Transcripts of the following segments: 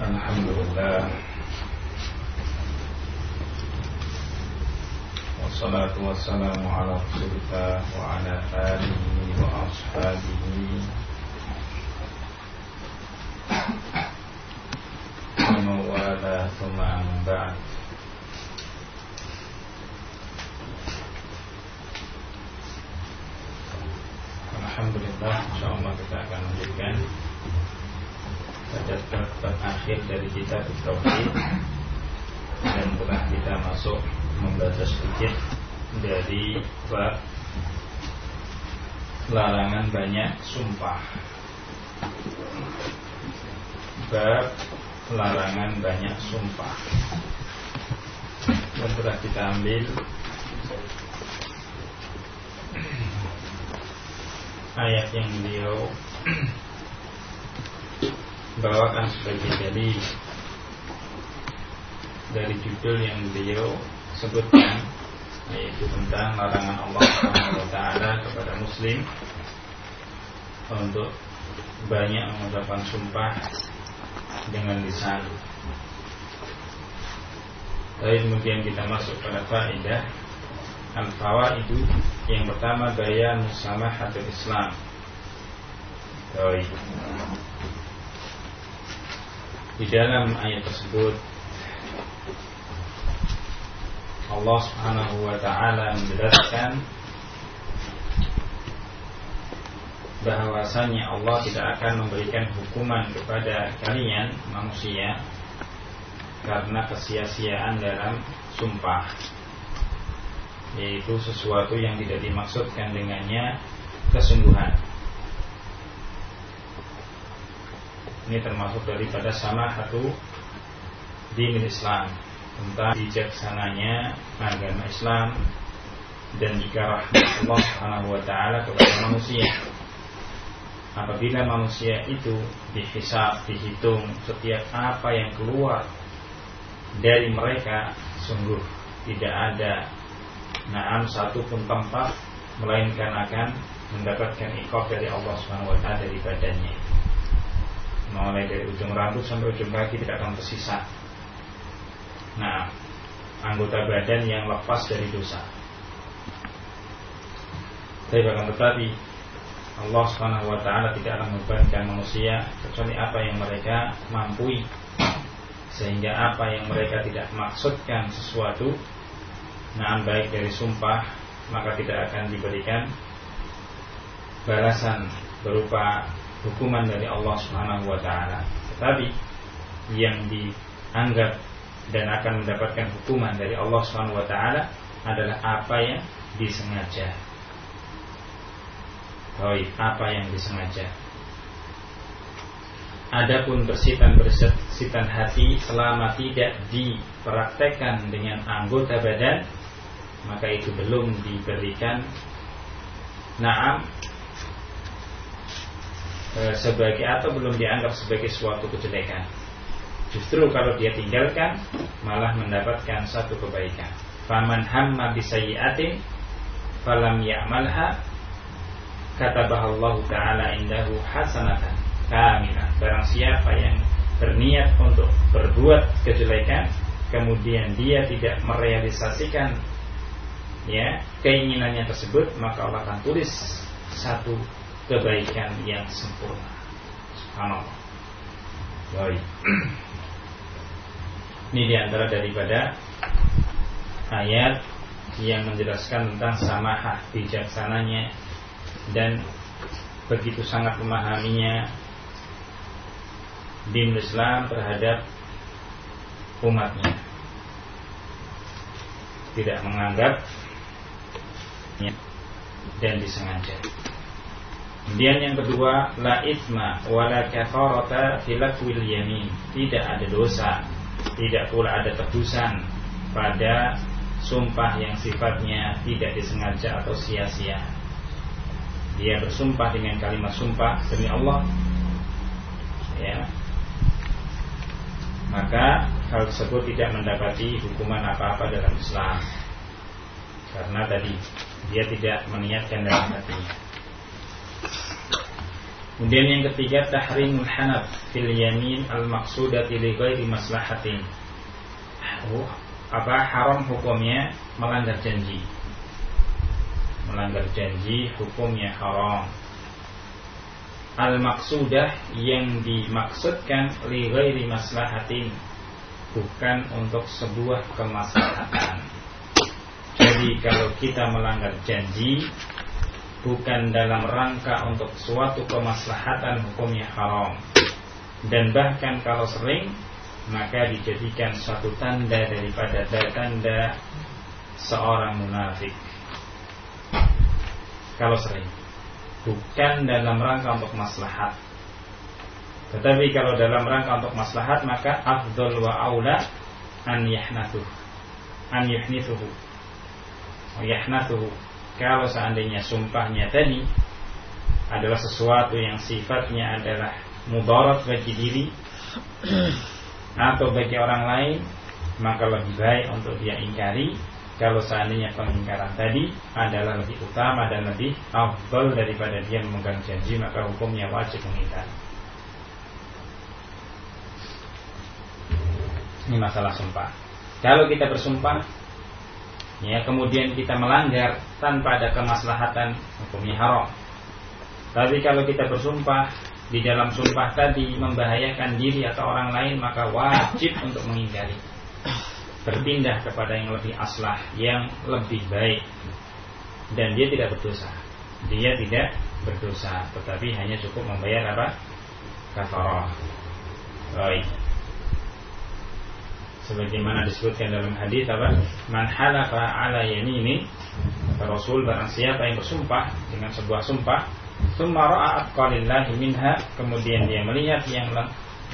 الحمد لله والصلاة والسلام على رسول الله وعلى آله وأصحابه. ومن والاه ثم أما بعد. Alhamdulillah InsyaAllah kita akan lanjutkan. Pada bab akhir dari kitab Tauhid Dan telah kita masuk Membaca sedikit Dari bab Larangan banyak sumpah. Bab Larangan banyak sumpah. Dan telah kita ambil ayat yang beliau bawakan sebagai dalil dari judul yang beliau sebutkan yaitu tentang larangan Allah taala kepada muslim untuk banyak mengucapkan sumpah dengan lisan. Lalu kemudian kita masuk pada faedah Al-Fawa itu yang pertama gaya musamahatul Islam. Baik. Di dalam ayat tersebut Allah Subhanahu wa taala menjelaskan bahwasanya Allah tidak akan memberikan hukuman kepada kalian manusia karena kesia-siaan dalam sumpah yaitu sesuatu yang tidak dimaksudkan dengannya kesungguhan. Ini termasuk daripada sama satu di Islam tentang bijaksananya agama Islam dan jika rahmat Allah Subhanahu wa taala kepada manusia. Apabila manusia itu dihisab, dihitung setiap apa yang keluar dari mereka sungguh tidak ada Naam satu pun tempat melainkan akan mendapatkan ikhof dari Allah Subhanahu wa taala dari badannya. Mulai dari ujung rambut sampai ujung kaki tidak akan tersisa. Nah, anggota badan yang lepas dari dosa. Tapi bahkan tetapi Allah Subhanahu wa taala tidak akan membebankan manusia kecuali apa yang mereka mampu sehingga apa yang mereka tidak maksudkan sesuatu nah baik dari sumpah maka tidak akan diberikan balasan berupa hukuman dari Allah Subhanahu wa taala. Tetapi yang dianggap dan akan mendapatkan hukuman dari Allah Subhanahu wa taala adalah apa yang disengaja. Baik, apa yang disengaja. Adapun bersitan bersitan hati selama tidak dipraktekkan dengan anggota badan maka itu belum diberikan naam e, sebagai atau belum dianggap sebagai suatu kejelekan. Justru kalau dia tinggalkan malah mendapatkan satu kebaikan. Faman hamma bisayyi'atin falam ya'malha katabaha Allah taala indahu hasanatan kamilah. Barang siapa yang berniat untuk berbuat kejelekan kemudian dia tidak merealisasikan ya keinginannya tersebut maka Allah akan tulis satu kebaikan yang sempurna. Subhanallah. Baik. Ini di antara daripada ayat yang menjelaskan tentang samahah bijaksananya dan begitu sangat memahaminya din Islam terhadap umatnya tidak menganggap dan disengaja. Kemudian yang kedua, la itma wala kafarata filakwil yamin. Tidak ada dosa, tidak pula ada tebusan pada sumpah yang sifatnya tidak disengaja atau sia-sia. Dia bersumpah dengan kalimat sumpah demi Allah. Ya. Maka hal tersebut tidak mendapati hukuman apa-apa dalam Islam. Karena tadi dia tidak meniatkan dalam hatinya. Kemudian yang ketiga tahrimul hanaf fil yamin al maqsudati li ghairi maslahatin. Oh, apa haram hukumnya melanggar janji. Melanggar janji hukumnya haram. Al maqsudah yang dimaksudkan li ghairi maslahatin bukan untuk sebuah kemaslahatan. Jadi kalau kita melanggar janji bukan dalam rangka untuk suatu kemaslahatan hukumnya haram. Dan bahkan kalau sering maka dijadikan suatu tanda daripada tanda seorang munafik. Kalau sering bukan dalam rangka untuk maslahat. Tetapi kalau dalam rangka untuk maslahat maka afdol wa aula an yahnatuh an yahnithuhu. Yahnatuhu kalau seandainya sumpahnya tadi adalah sesuatu yang sifatnya adalah mudarat bagi diri atau bagi orang lain maka lebih baik untuk dia ingkari. Kalau seandainya pengingkaran tadi adalah lebih utama dan lebih afdal daripada dia memegang janji maka hukumnya wajib mengingkari. Ini masalah sumpah. Kalau kita bersumpah ya kemudian kita melanggar tanpa ada kemaslahatan hukumnya haram. Tapi kalau kita bersumpah di dalam sumpah tadi membahayakan diri atau orang lain maka wajib untuk mengingkari. Berpindah kepada yang lebih aslah, yang lebih baik. Dan dia tidak berdosa. Dia tidak berdosa, tetapi hanya cukup membayar apa? Kafarah. Baik sebagaimana disebutkan dalam hadis apa? Man halafa ala yamini kata Rasul barang siapa yang bersumpah dengan sebuah sumpah thumma ra'a minha kemudian dia melihat yang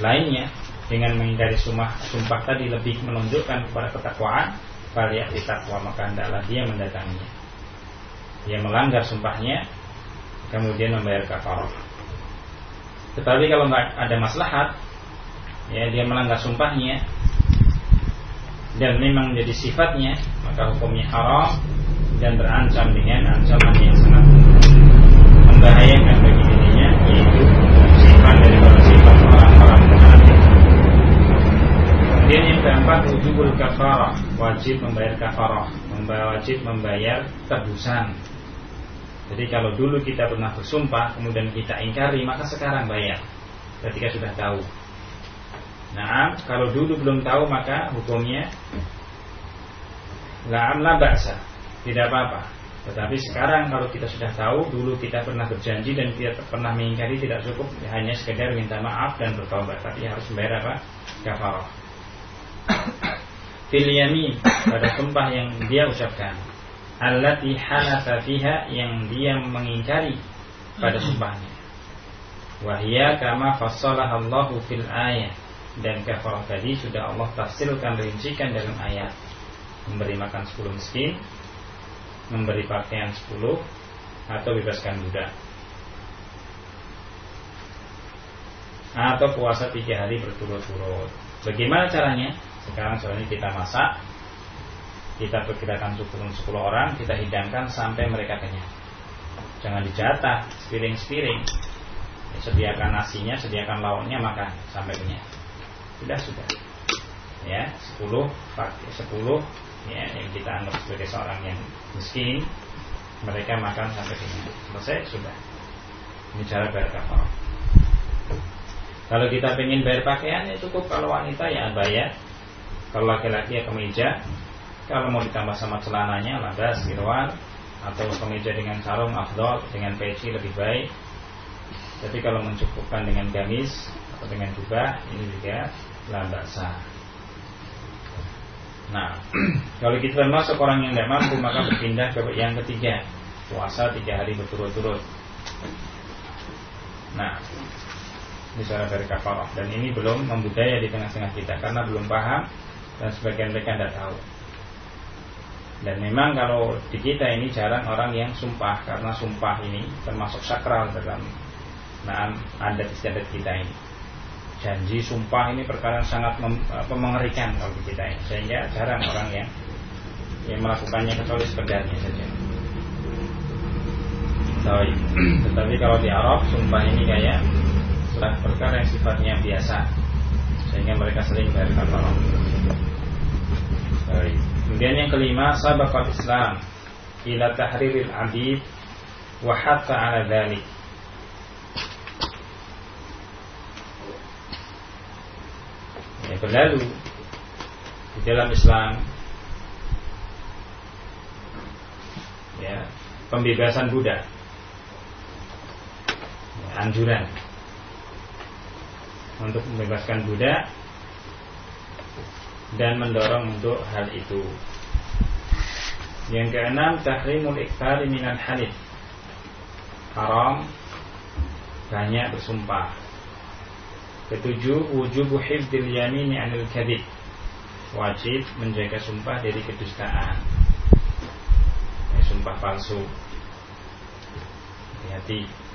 lainnya dengan menghindari sumpah sumpah tadi lebih menunjukkan kepada ketakwaan faliyati takwa maka hendaklah dia mendatanginya. Dia melanggar sumpahnya kemudian membayar kafarah. Tetapi kalau nggak ada maslahat ya dia melanggar sumpahnya dan memang menjadi sifatnya maka hukumnya haram dan berancam dengan ancaman yang sangat membahayakan bagi dirinya yaitu sifat dari sifat orang-orang. Kemudian yang keempat wujubul kafarah wajib membayar kafarah wajib membayar tebusan. Jadi kalau dulu kita pernah bersumpah kemudian kita ingkari maka sekarang bayar ketika sudah tahu Nah, kalau dulu belum tahu maka hukumnya La'am la ba'sa. Tidak apa-apa. Tetapi sekarang kalau kita sudah tahu Dulu kita pernah berjanji dan kita pernah mengingkari Tidak cukup hanya sekedar minta maaf dan bertobat. Tapi harus membayar apa? Kafarah. Fil yamin Pada sumpah yang dia ucapkan. Allati halafa fiha Yang dia mengingkari Pada sumpahnya Wahia kama fassalah Allahu fil ayat dan kafarah tadi sudah Allah tafsirkan rincikan dalam ayat. Memberi makan 10 miskin memberi pakaian 10 atau bebaskan budak atau puasa tiga hari berturut-turut. Bagaimana caranya? Sekarang soalnya kita masak kita perkirakan 10, 10 orang kita hidangkan sampai mereka kenyang. Jangan dijatah sepiring-sepiring. Sediakan nasinya sediakan lauknya makan sampai kenyang sudah sudah. Ya 10 pakai 10 ya yang kita anggap sebagai seorang yang miskin mereka makan sampai kenyang selesai sudah. Ini cara bayar kafarah kalau kita ingin bayar pakaian ya cukup. Kalau wanita ya bayar. Kalau laki-laki ya kemeja. Kalau mau ditambah sama celananya landas girwan atau kemeja dengan sarung afdol dengan peci lebih baik. Tapi kalau mencukupkan dengan gamis atau dengan jubah ini juga labasa. Nah, kalau kita termasuk orang yang tidak mampu maka berpindah ke yang ketiga, puasa tiga hari berturut-turut. Nah, bicara dari kafarah dan ini belum membudaya di tengah-tengah kita karena belum paham dan sebagian mereka tidak tahu. Dan memang kalau di kita ini jarang orang yang sumpah karena sumpah ini termasuk sakral dalam nah adat istiadat kita ini janji sumpah ini perkara yang sangat mem, apa, mengerikan kalau di kita sehingga jarang orang yang yang melakukannya kecuali sekedarnya saja. Tetapi kalau di Arab sumpah ini kayak surat perkara yang sifatnya biasa. Sehingga mereka sering bayar kafarah. Kemudian yang kelima sabaqat Islam ila tahriril abid wa hatta ala dhalik. Ya, berlalu di dalam Islam ya pembebasan budak ya, anjuran untuk membebaskan budak dan mendorong untuk hal itu. Yang keenam tahrimul ikhtari minal halif. Haram banyak bersumpah. Ketujuh wujubu hifdil yamini anil kadhib. Wajib menjaga sumpah dari kedustaan. Ya, sumpah palsu. Hati-hati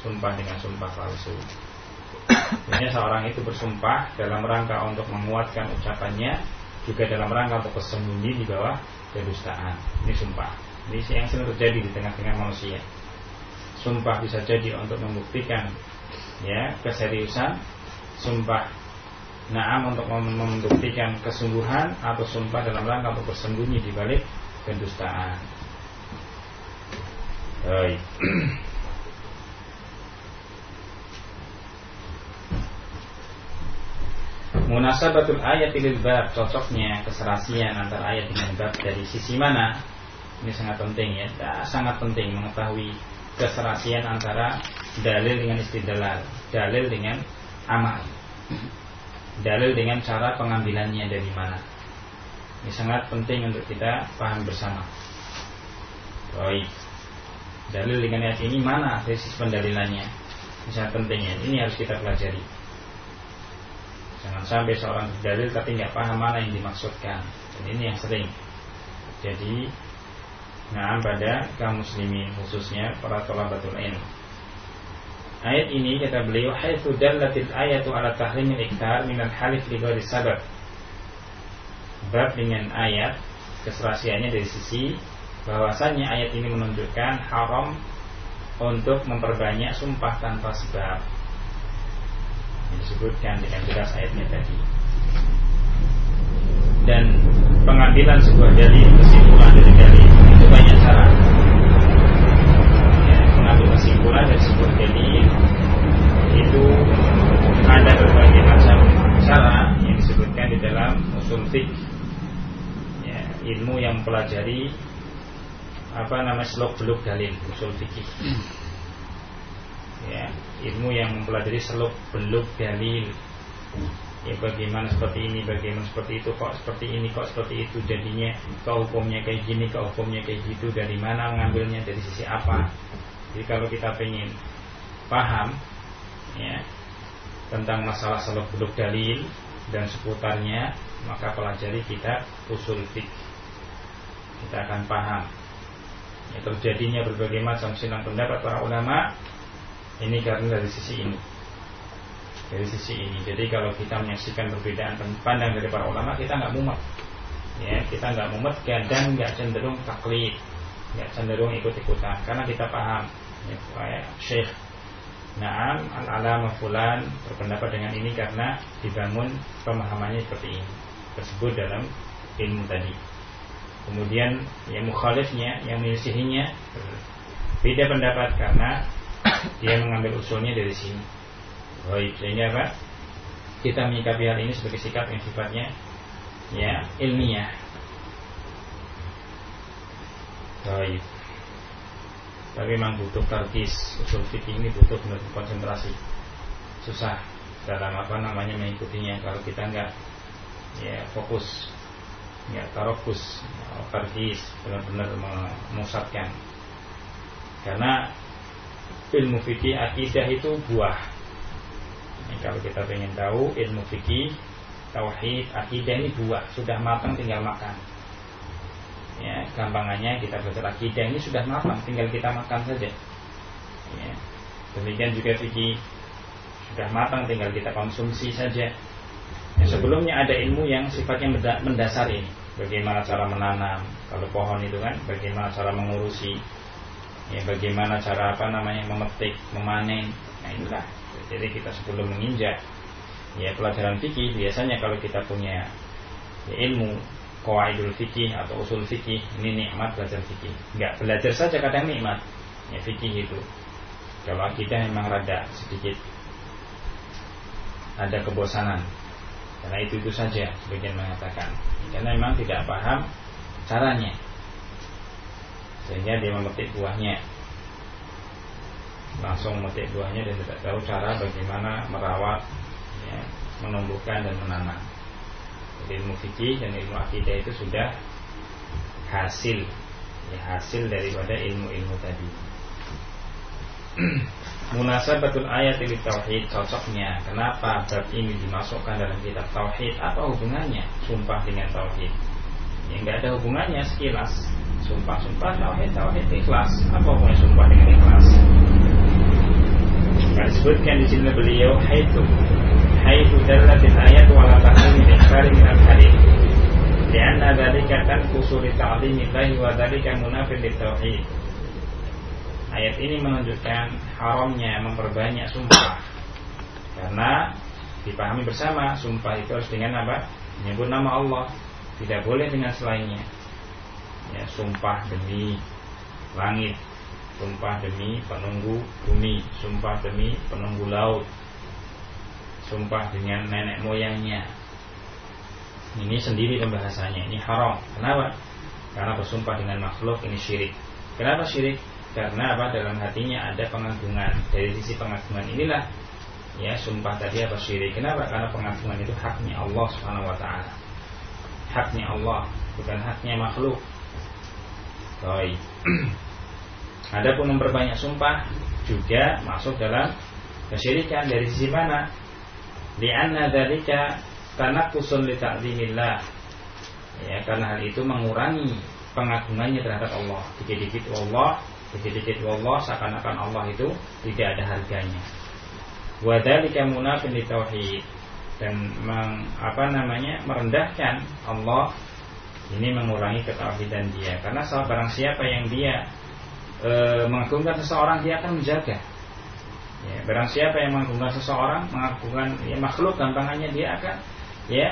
sumpah dengan sumpah palsu. Biasanya seorang itu bersumpah dalam rangka untuk menguatkan ucapannya juga dalam rangka untuk bersembunyi di bawah kedustaan. Ini sumpah. Ini yang sering terjadi di tengah-tengah manusia. Sumpah bisa jadi untuk membuktikan ya keseriusan, sumpah naam untuk membuktikan kesungguhan atau sumpah dalam rangka untuk bersembunyi di balik kedustaan. Baik. Munasabatul ayat lil bab cocoknya keserasian antara ayat dengan bab dari sisi mana? Ini sangat penting ya, sangat penting mengetahui keserasian antara dalil dengan istidlal, dalil dengan amal. Dalil dengan cara pengambilannya dari mana. Ini sangat penting untuk kita paham bersama. Baik. Dalil dengan ayat ini mana tesis pendalilannya? Ini sangat penting ya. Ini harus kita pelajari. Jangan sampai seorang berdalil tapi nggak paham mana yang dimaksudkan. Dan ini yang sering. Jadi, nah pada kaum muslimin khususnya para thalabatul ilm. Ayat ini kata beliau haitsu dallatil ayatu ala tahrimil iktar min al-halif li ghairi sabab. Bab dengan ayat keserasiannya dari sisi bahwasanya ayat ini menunjukkan haram untuk memperbanyak sumpah tanpa sebab disebutkan dengan jelas ayatnya tadi dan pengambilan sebuah dalil kesimpulan dari dalil itu banyak cara. Ya, mengambil kesimpulan dari sebuah dalil itu ada berbagai macam cara yang disebutkan di dalam usul fiqh ya, ilmu yang mempelajari apa namanya seluk beluk dalil usul fikih. Ya ilmu yang mempelajari seluk beluk dalil ya bagaimana seperti ini bagaimana seperti itu kok seperti ini kok seperti itu. Jadinya kok hukumnya kayak gini kok hukumnya kayak gitu. Dari mana mengambilnya dari sisi apa? Jadi kalau kita pengen paham ya tentang masalah seluk beluk dalil dan seputarnya maka pelajari kita usul fik kita akan paham. Ya, terjadinya berbagai macam silang pendapat para ulama ini karena dari sisi ini Dari sisi ini Jadi kalau kita menyaksikan perbedaan pandang dari para ulama Kita nggak mumet ya Kita nggak mumet dan nggak cenderung taklid nggak cenderung ikut-ikutan Karena kita paham ya, Kayak Syekh Naam al-alama fulan berpendapat dengan ini karena dibangun pemahamannya seperti ini tersebut dalam ilmu tadi. Kemudian yang mukhalifnya, yang menyisihinya beda pendapat karena dia mengambil usulnya dari sini. Baik, sehingga apa? Kita menyikapi hal ini sebagai sikap yang sifatnya ya ilmiah. Baik. Tapi memang butuh tarkis usul fikih ini butuh benar konsentrasi. Susah dalam apa namanya mengikutinya kalau kita enggak ya fokus ya tarokus tarkis benar-benar memusatkan karena ilmu fikih akidah itu buah. Kalau kita ingin tahu ilmu fikih tauhid akidah ini buah sudah matang tinggal makan. Ya, gampangannya kita belajar akidah ini sudah matang tinggal kita makan saja. Ya. Demikian juga fikih sudah matang tinggal kita konsumsi saja. Ya, sebelumnya ada ilmu yang sifatnya mendasar ini. Bagaimana cara menanam, kalau pohon itu kan, bagaimana cara mengurusi ya bagaimana cara apa namanya memetik memanen nah inilah jadi kita sebelum menginjak ya pelajaran fikih biasanya kalau kita punya ya, ilmu kawaidul fikih atau usul fikih ini nikmat belajar fikih. Nggak belajar saja kadang nikmat ya fikih itu. Kalau kita memang rada sedikit ada kebosanan. Karena itu itu saja sebagian mengatakan. Karena memang tidak paham caranya. Sehingga dia memetik buahnya langsung memetik buahnya dan tidak tahu cara bagaimana merawat ya, menumbuhkan dan menanam. Jadi ilmu fikih dan ilmu akidah itu sudah hasil ya, hasil daripada ilmu-ilmu tadi. Munasabatul ayat ini tauhid cocoknya. Kenapa bab ini dimasukkan dalam kitab tauhid? Apa hubungannya sumpah dengan tauhid? Ya nggak ada hubungannya sekilas. Sumpah-sumpah tauhid tauhid ikhlas. Apa hubungannya sumpah dengan ikhlas Nah, disebutkan di sini beliau haitu haitu dallatil ayat wala ikhbari min al-hadith. Lianna dhalika tanqusu li ta'zimillahi wa dhalika munafid tauhid. Ayat ini menunjukkan haramnya memperbanyak sumpah. Karena dipahami bersama sumpah itu harus dengan apa? Menyebut nama Allah. Tidak boleh dengan selainnya. Ya, Sumpah demi langit Sumpah demi penunggu bumi Sumpah demi penunggu laut Sumpah dengan nenek moyangnya. Ini sendiri pembahasannya Ini haram. Kenapa? Karena bersumpah dengan makhluk ini syirik. Kenapa syirik? karena apa? Dalam hatinya ada pengagungan. Dari sisi pengagungan inilah ya sumpah tadi apa syirik? Kenapa? Karena pengagungan itu haknya Allah taala. Haknya Allah bukan haknya makhluk. Baik. Adapun memperbanyak sumpah juga masuk dalam kesyirikan dari sisi mana? Lianna dzalika tanaqqusun li ta'zimillah. Ya, karena hal itu mengurangi pengagungannya terhadap Allah. Dikit-dikit Allah Dikit-dikit wallah seakan-akan Allah itu tidak ada harganya. Wadhalika munafin di tauhid dan meng, apa namanya merendahkan Allah ini mengurangi ketauhidan dia karena barang siapa yang dia e, mengagungkan seseorang dia akan menjaga. Ya, barang siapa yang mengagungkan seseorang mengagungkan ya, makhluk gampangannya dia akan ya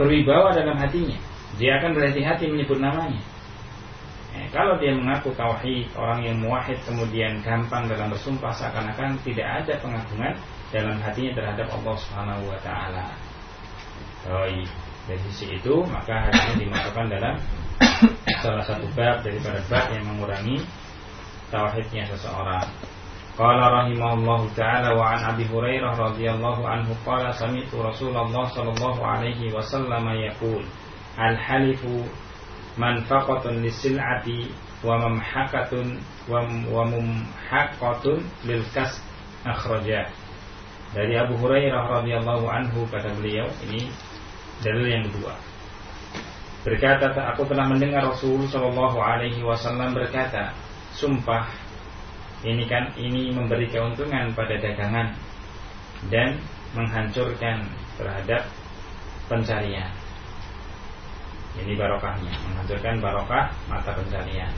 berwibawa dalam hatinya. Dia akan berhati-hati menyebut namanya. Ya, kalau dia mengaku tauhid, orang yang muwahhid kemudian gampang dalam bersumpah seakan-akan tidak ada pengagungan dalam hatinya terhadap Allah Subhanahu wa taala. Baik, dari sisi itu maka ini dimasukkan dalam salah satu bab daripada bab yang mengurangi tauhidnya seseorang. Qala rahimahullah taala wa an Abi Hurairah radhiyallahu anhu qala sami'tu Rasulullah sallallahu alaihi wasallam yaqul al-halifu manfaqatun lisil'ati wa mamhaqatun wa, wa mumhaqatun lil kas akhraja. Dari Abu Hurairah radhiyallahu anhu kata beliau ini dalil yang kedua. Berkata aku telah mendengar Rasul Shallallahu Alaihi Wasallam berkata sumpah ini kan ini memberi keuntungan pada dagangan dan menghancurkan terhadap pencarian ini barokahnya, menghancurkan barokah mata pencarian.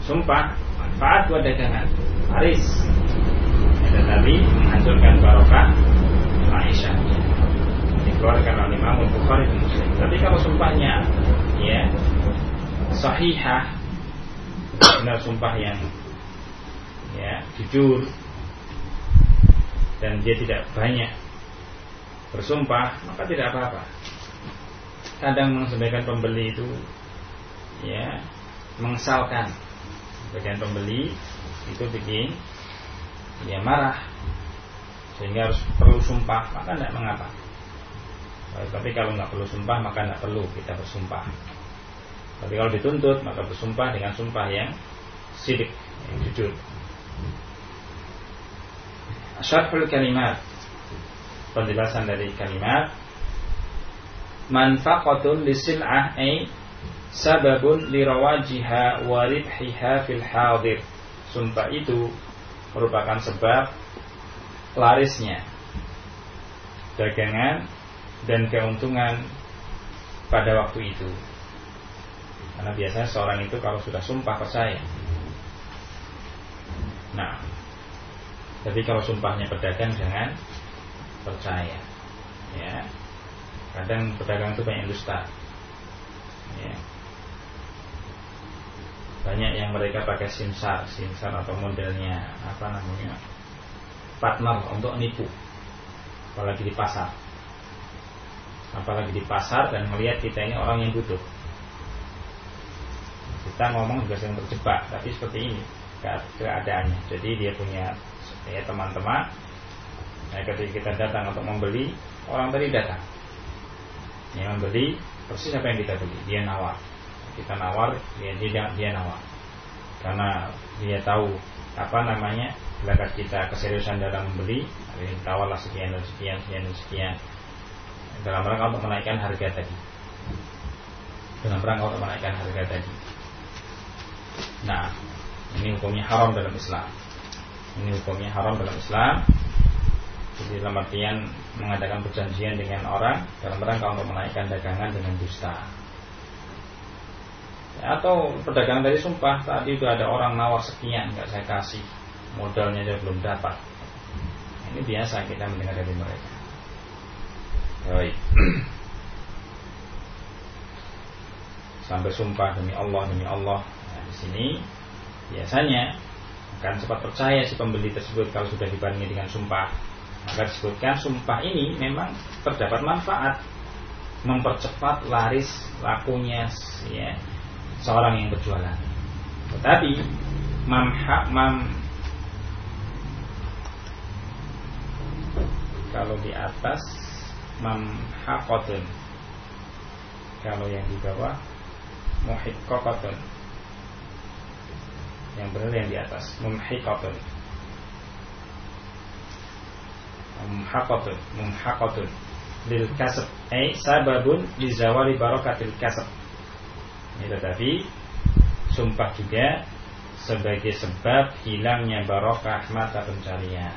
Sumpah, manfaat buat dagangan, haris. Tetapi menghancurkan barokah maisha Dikeluarkan oleh Imam Bukhari Muslim. Tapi kalau sumpahnya ya sahihah, benar sumpah yang ya jujur. Dan dia tidak banyak bersumpah maka tidak apa-apa. Kadang sebagian pembeli itu ya mengesalkan sebagian pembeli itu bikin dia marah sehingga harus perlu sumpah maka tidak mengapa. Tapi kalau nggak perlu sumpah maka tidak perlu kita bersumpah tapi kalau dituntut maka bersumpah dengan sumpah yang sidik yang jujur Syarhul kalimat penjelasan dari kalimat manfaqatun lisil'ah ay sababun lirawajiha wa ribhiha fil hadir. Sumpah itu merupakan sebab larisnya dagangan dan keuntungan pada waktu itu. Karena biasanya seorang itu kalau sudah sumpah percaya. Nah, jadi kalau sumpahnya pedagang jangan percaya. Ya. Kadang pedagang itu banyak dusta. Ya. Banyak yang mereka pakai simsar, simsar atau modelnya apa namanya partner untuk nipu, apalagi di pasar. Apalagi di pasar dan melihat kita ini orang yang butuh. Kita ngomong juga sering terjebak, tapi seperti ini keadaannya. Jadi dia punya ya teman-teman nah, ketika kita datang untuk membeli orang tadi datang. Yang membeli persis apa yang kita beli dia nawar. Kita nawar dia dia, dia nawar. Karena dia tahu apa namanya bakat kita keseriusan dalam membeli ini tawarlah sekian dan sekian sekian dan sekian. Dalam rangka untuk menaikkan harga tadi. Dalam rangka untuk menaikkan harga tadi nah ini hukumnya haram dalam Islam. Ini hukumnya haram dalam Islam. Jadi dalam artian mengadakan perjanjian dengan orang dalam rangka untuk menaikkan dagangan dengan dusta. Ya, atau perdagangan dari sumpah tadi itu ada orang nawar sekian nggak saya kasih. Modalnya dia belum dapat. Ini biasa kita mendengar dari mereka. Baik. Sampai sumpah demi Allah demi Allah di sini biasanya akan cepat percaya si pembeli tersebut kalau sudah dibarengi dengan sumpah. Maka disebutkan sumpah ini memang terdapat manfaat mempercepat laris lakunya ya, seorang yang berjualan. Tetapi mamha mam kalau di atas mamhaqatun kalau yang di bawah muhiqqatun yang benar yang di atas. Mumhiqatun. Mumhaqatun mumhaqatun lil kasab. Ay sababun li zawali barakatil kasab. Ini tetapi sumpah juga sebagai sebab hilangnya barokah mata pencarian.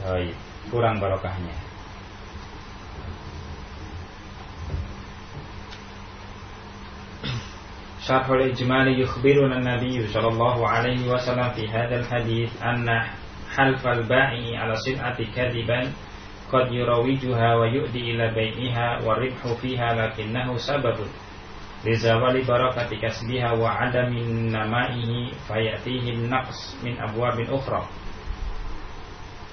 Baik, kurang barokahnya. شرح الإجمال يخبرنا النبي صلى الله عليه وسلم في هذا الحديث أن حلف البائع على سلعة كذبا قد يروجها ويؤدي إلى بيعها والربح فيها لكنه سبب لزوال بركة كسبها وعدم نمائه فيأتيه النقص من أبواب أخرى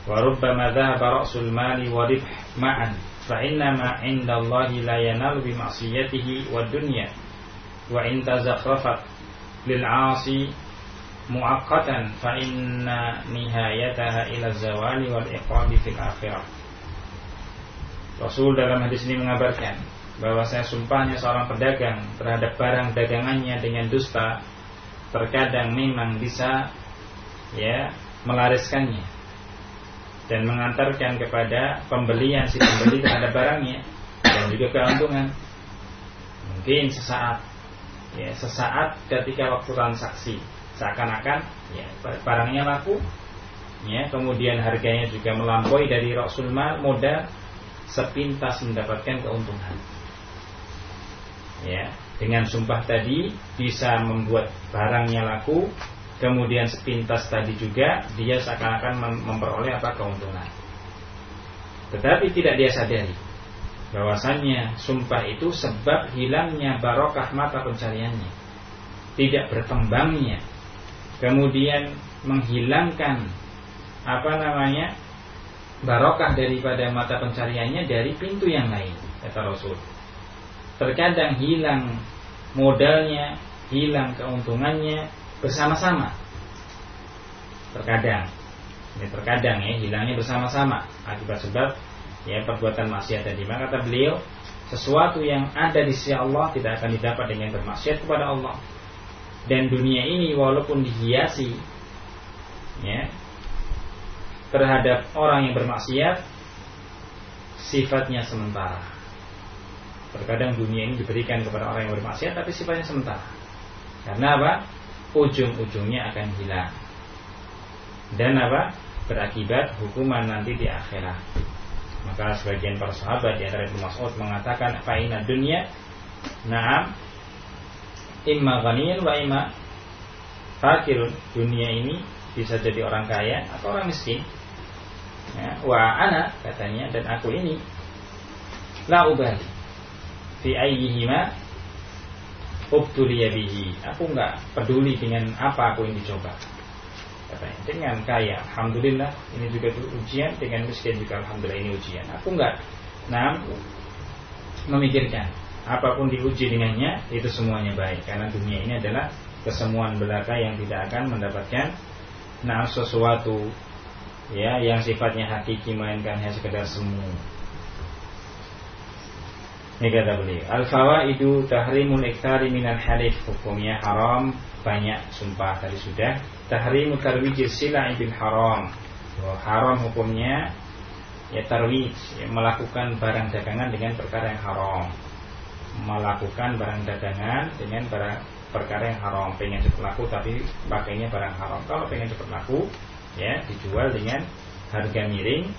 وربما ذهب رأس المال وربح معا فإنما عند الله لا ينال بمعصيته والدنيا wa in tazakhrafat lil 'asi muaqqatan fa inna nihayataha ila zawali wal iqabi fil akhirah. Rasul dalam hadis ini mengabarkan bahwa saya sumpahnya seorang pedagang terhadap barang dagangannya dengan dusta terkadang memang bisa ya melariskannya dan mengantarkan kepada pembelian si pembeli terhadap barangnya dan juga keuntungan. Mungkin sesaat ya, sesaat ketika waktu transaksi. Seakan-akan ya, barangnya laku ya, kemudian harganya juga melampaui dari Rasul modal sepintas mendapatkan keuntungan. Ya dengan sumpah tadi bisa membuat barangnya laku kemudian sepintas tadi juga dia seakan-akan memperoleh apa keuntungan. Tetapi tidak dia sadari bahwasannya sumpah itu sebab hilangnya barokah mata pencariannya tidak berkembangnya kemudian menghilangkan apa namanya barokah daripada mata pencariannya dari pintu yang lain kata Rasul. Terkadang hilang modalnya hilang keuntungannya bersama-sama. Terkadang. Ini terkadang ya hilangnya bersama-sama. Akibat sebab ya perbuatan maksiat tadi. Maka kata beliau sesuatu yang ada di sisi Allah tidak akan didapat dengan bermaksiat kepada Allah. Dan dunia ini walaupun dihiasi ya terhadap orang yang bermaksiat sifatnya sementara. Terkadang dunia ini diberikan kepada orang yang bermaksiat tapi sifatnya sementara. Karena apa? Ujung-ujungnya akan hilang. Dan apa? Berakibat hukuman nanti di akhirat maka sebagian para sahabat di antara Ibnu Mas'ud mengatakan fa'ina dunya na'am imma ghaniyan wa imma fakir dunia ini bisa jadi orang kaya atau orang miskin. Ya, wa ana katanya dan aku ini la ubali fi ayyihima ubtuliya bihi. Aku enggak peduli dengan apa aku yang dicoba. Dengan kaya, alhamdulillah ini juga ujian, dengan miskin juga alhamdulillah ini ujian. Aku enggak nah memikirkan apa pun diuji dengannya itu semuanya baik karena dunia ini adalah kesemuan belaka yang tidak akan mendapatkan nah sesuatu ya yang sifatnya hakiki mainkan hanya sekedar semu. Ini kata beliau. Al fawaidu tahrimul iktari minal halif hukumnya haram banyak sumpah tadi sudah. Tahrimu tarwij sila'i bil haram. haram hukumnya ya tarwij ya, melakukan barang dagangan dengan perkara yang haram. Melakukan barang dagangan dengan barang perkara yang haram pengen cepat laku tapi pakainya barang haram kalau pengen cepat laku ya dijual dengan harga miring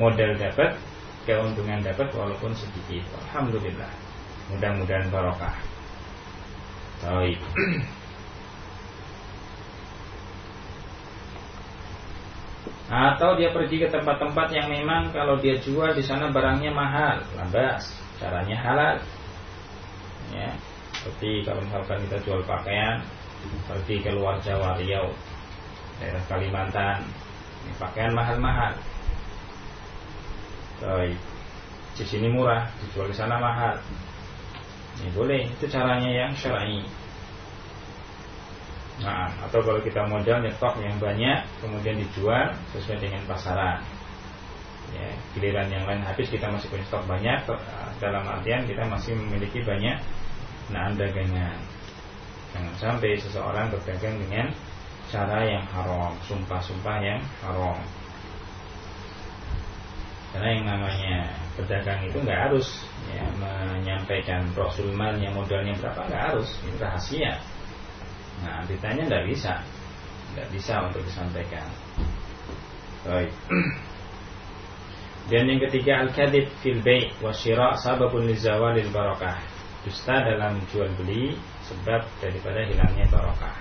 modal dapat keuntungan dapat walaupun sedikit. Alhamdulillah. Mudah-mudahan barokah. Atau dia pergi ke tempat-tempat yang memang kalau dia jual di sana barangnya mahal, labas, caranya halal. Ya, seperti kalau misalkan kita jual pakaian, pergi ke luar Jawa, Riau, daerah Kalimantan, ini pakaian mahal-mahal, Baik. Di sini murah, dijual di sana mahal. Ini boleh, itu caranya yang syar'i. Nah, atau kalau kita modal nyetok yang banyak, kemudian dijual sesuai dengan pasaran. Ya, giliran yang lain habis kita masih punya stok banyak dalam artian kita masih memiliki banyak nah dagangan. Jangan sampai seseorang berdagang dengan cara yang haram, sumpah-sumpah yang haram. Karena yang namanya pedagang itu nggak harus ya, menyampaikan prosulman yang modalnya berapa nggak harus, itu rahasia. Nah, ditanya nggak bisa, nggak bisa untuk disampaikan. Baik. Dan yang ketiga al-kadib fil bay' wa sababun lizawalil barakah. Dusta dalam jual beli sebab daripada hilangnya barokah.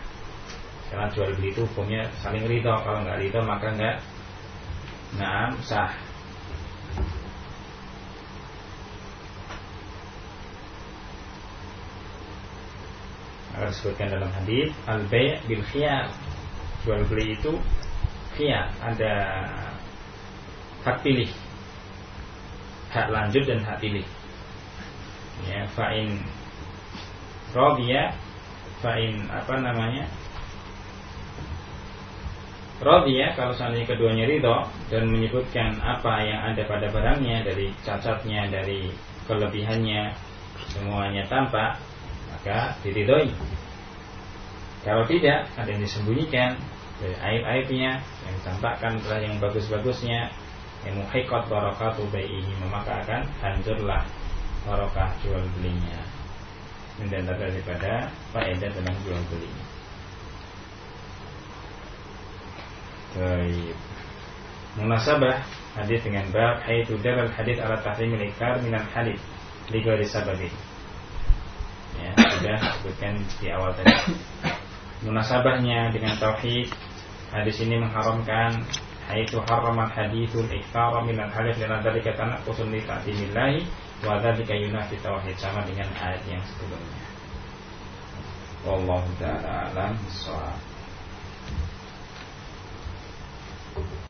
Karena jual beli itu hukumnya saling ridho. Kalau nggak ridho maka nggak nah sah akan disebutkan dalam hadis al bay' bil khiyar. Jual beli itu khiyar ada hak pilih. Hak lanjut dan hak pilih. Ya fa'in radiya fa'in apa namanya? Radiya kalau seandainya keduanya ridho dan menyebutkan apa yang ada pada barangnya dari cacatnya dari kelebihannya semuanya tampak maka diridhoi. Kalau tidak, ada yang disembunyikan dari aib-aibnya, yang ditampakkan telah yang bagus-bagusnya, yang muhiqat barakatu baihi maka akan hancurlah barakah jual belinya. Dan daripada faedah dalam jual beli. Baik. Munasabah hadis dengan bab haitsu dalal hadis ala tahrimil ikar minal hadis li ghairi ya sudah sebutkan di awal tadi. Munasabahnya dengan tauhid hadis ini mengharamkan haitsu harrama hadithul ikthar min al-halif lana dzalika tanaqqusun li ta'dimillahi wa dzalika yunafi tauhid sama dengan ayat yang sebelumnya. Wallahu taala alam